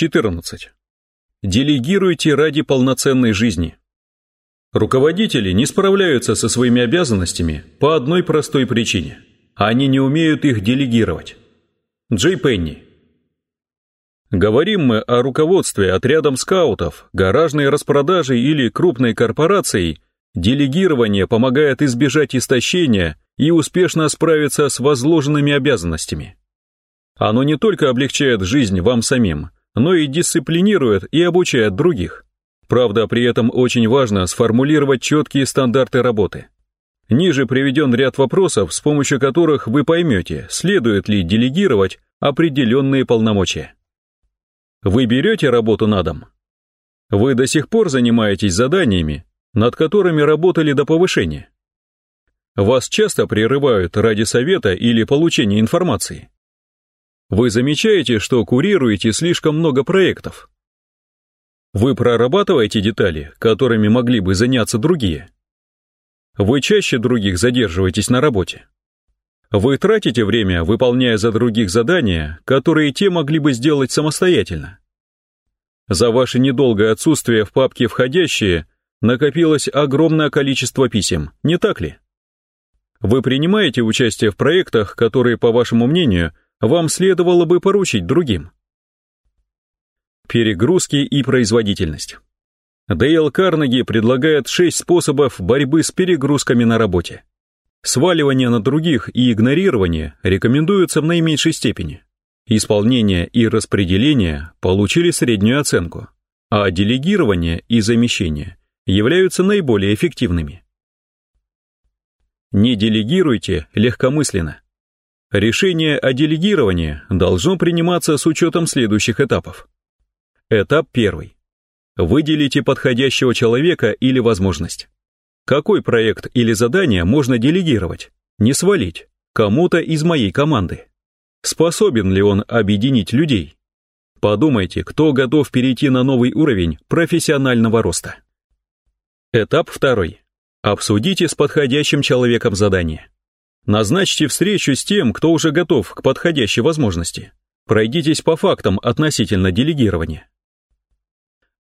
14. Делегируйте ради полноценной жизни. Руководители не справляются со своими обязанностями по одной простой причине. Они не умеют их делегировать. Джей Пенни. Говорим мы о руководстве отрядом скаутов, гаражной распродажей или крупной корпорацией, делегирование помогает избежать истощения и успешно справиться с возложенными обязанностями. Оно не только облегчает жизнь вам самим, но и дисциплинирует и обучает других. Правда, при этом очень важно сформулировать четкие стандарты работы. Ниже приведен ряд вопросов, с помощью которых вы поймете, следует ли делегировать определенные полномочия. Вы берете работу на дом? Вы до сих пор занимаетесь заданиями, над которыми работали до повышения? Вас часто прерывают ради совета или получения информации? Вы замечаете, что курируете слишком много проектов? Вы прорабатываете детали, которыми могли бы заняться другие? Вы чаще других задерживаетесь на работе? Вы тратите время, выполняя за других задания, которые те могли бы сделать самостоятельно. За ваше недолгое отсутствие в папке «Входящие» накопилось огромное количество писем, не так ли? Вы принимаете участие в проектах, которые, по вашему мнению, вам следовало бы поручить другим. Перегрузки и производительность. Дейл Карнеги предлагает шесть способов борьбы с перегрузками на работе. Сваливание на других и игнорирование рекомендуются в наименьшей степени. Исполнение и распределение получили среднюю оценку, а делегирование и замещение являются наиболее эффективными. Не делегируйте легкомысленно. Решение о делегировании должно приниматься с учетом следующих этапов. Этап первый. Выделите подходящего человека или возможность. Какой проект или задание можно делегировать, не свалить, кому-то из моей команды? Способен ли он объединить людей? Подумайте, кто готов перейти на новый уровень профессионального роста. Этап второй. Обсудите с подходящим человеком задание. Назначьте встречу с тем, кто уже готов к подходящей возможности. Пройдитесь по фактам относительно делегирования.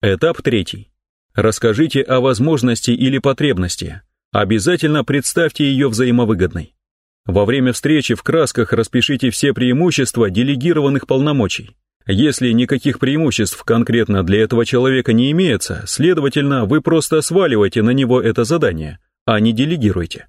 Этап третий. Расскажите о возможности или потребности. Обязательно представьте ее взаимовыгодной. Во время встречи в красках распишите все преимущества делегированных полномочий. Если никаких преимуществ конкретно для этого человека не имеется, следовательно, вы просто сваливаете на него это задание, а не делегируете.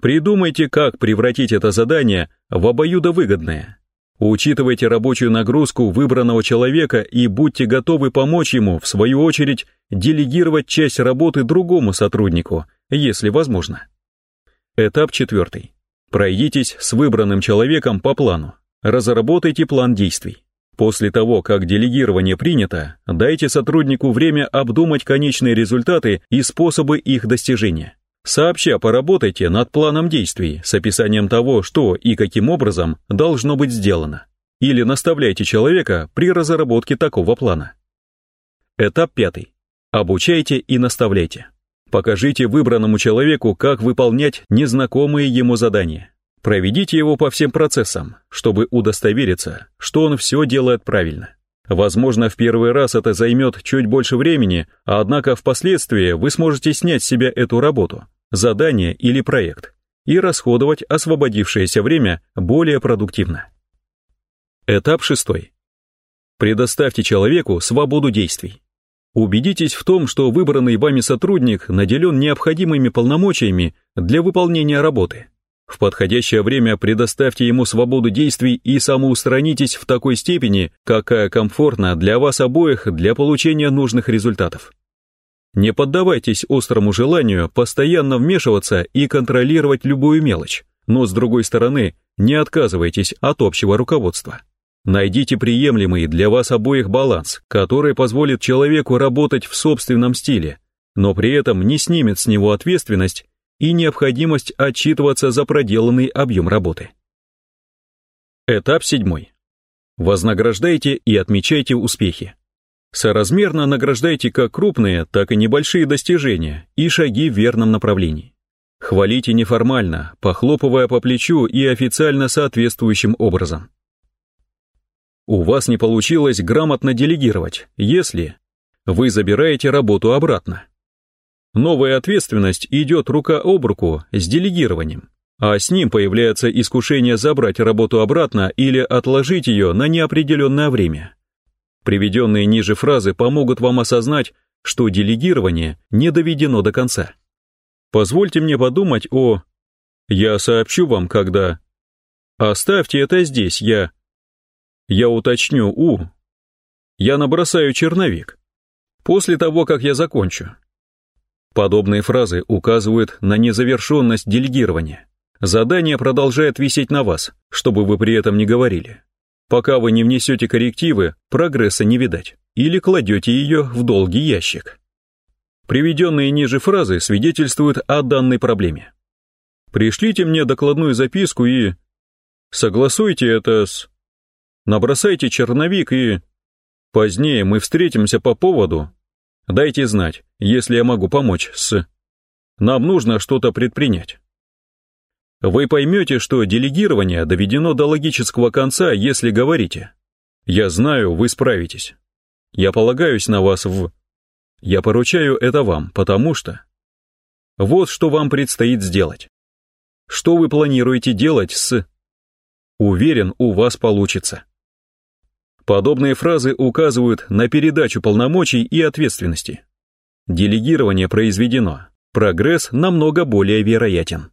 Придумайте, как превратить это задание в обоюдовыгодное. Учитывайте рабочую нагрузку выбранного человека и будьте готовы помочь ему, в свою очередь, делегировать часть работы другому сотруднику, если возможно. Этап четвертый. Пройдитесь с выбранным человеком по плану. Разработайте план действий. После того, как делегирование принято, дайте сотруднику время обдумать конечные результаты и способы их достижения. Сообща поработайте над планом действий с описанием того, что и каким образом должно быть сделано. Или наставляйте человека при разработке такого плана. Этап пятый. Обучайте и наставляйте. Покажите выбранному человеку, как выполнять незнакомые ему задания. Проведите его по всем процессам, чтобы удостовериться, что он все делает правильно. Возможно, в первый раз это займет чуть больше времени, однако впоследствии вы сможете снять с себя эту работу, задание или проект и расходовать освободившееся время более продуктивно. Этап шестой. Предоставьте человеку свободу действий. Убедитесь в том, что выбранный вами сотрудник наделен необходимыми полномочиями для выполнения работы. В подходящее время предоставьте ему свободу действий и самоустранитесь в такой степени, какая комфортна для вас обоих для получения нужных результатов. Не поддавайтесь острому желанию постоянно вмешиваться и контролировать любую мелочь, но с другой стороны, не отказывайтесь от общего руководства. Найдите приемлемый для вас обоих баланс, который позволит человеку работать в собственном стиле, но при этом не снимет с него ответственность и необходимость отчитываться за проделанный объем работы. Этап седьмой. Вознаграждайте и отмечайте успехи. Соразмерно награждайте как крупные, так и небольшие достижения и шаги в верном направлении. Хвалите неформально, похлопывая по плечу и официально соответствующим образом. У вас не получилось грамотно делегировать, если вы забираете работу обратно. Новая ответственность идет рука об руку с делегированием, а с ним появляется искушение забрать работу обратно или отложить ее на неопределенное время. Приведенные ниже фразы помогут вам осознать, что делегирование не доведено до конца. Позвольте мне подумать о... Я сообщу вам, когда... Оставьте это здесь, я... Я уточню у... Я набросаю черновик. После того, как я закончу. Подобные фразы указывают на незавершенность делегирования. Задание продолжает висеть на вас, чтобы вы при этом не говорили. Пока вы не внесете коррективы, прогресса не видать, или кладете ее в долгий ящик. Приведенные ниже фразы свидетельствуют о данной проблеме. Пришлите мне докладную записку и... Согласуйте это с... Набросайте черновик и... Позднее мы встретимся по поводу... Дайте знать, если я могу помочь с... Нам нужно что-то предпринять. Вы поймете, что делегирование доведено до логического конца, если говорите «Я знаю, вы справитесь». Я полагаюсь на вас в... Я поручаю это вам, потому что... Вот что вам предстоит сделать. Что вы планируете делать с... Уверен, у вас получится. Подобные фразы указывают на передачу полномочий и ответственности. Делегирование произведено, прогресс намного более вероятен.